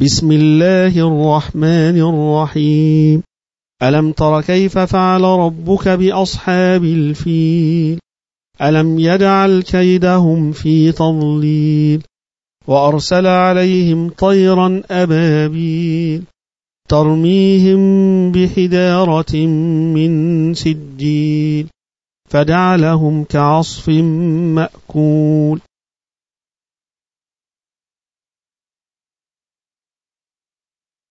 بسم الله الرحمن الرحيم. ألم تر كيف فعل ربك بأصحاب الفيل؟ ألم يجعل كيدهم في تضليل؟ وأرسل عليهم طيرا أبابيل ترميهم بحدارة من سجيل فجعلهم كعصف مأكول.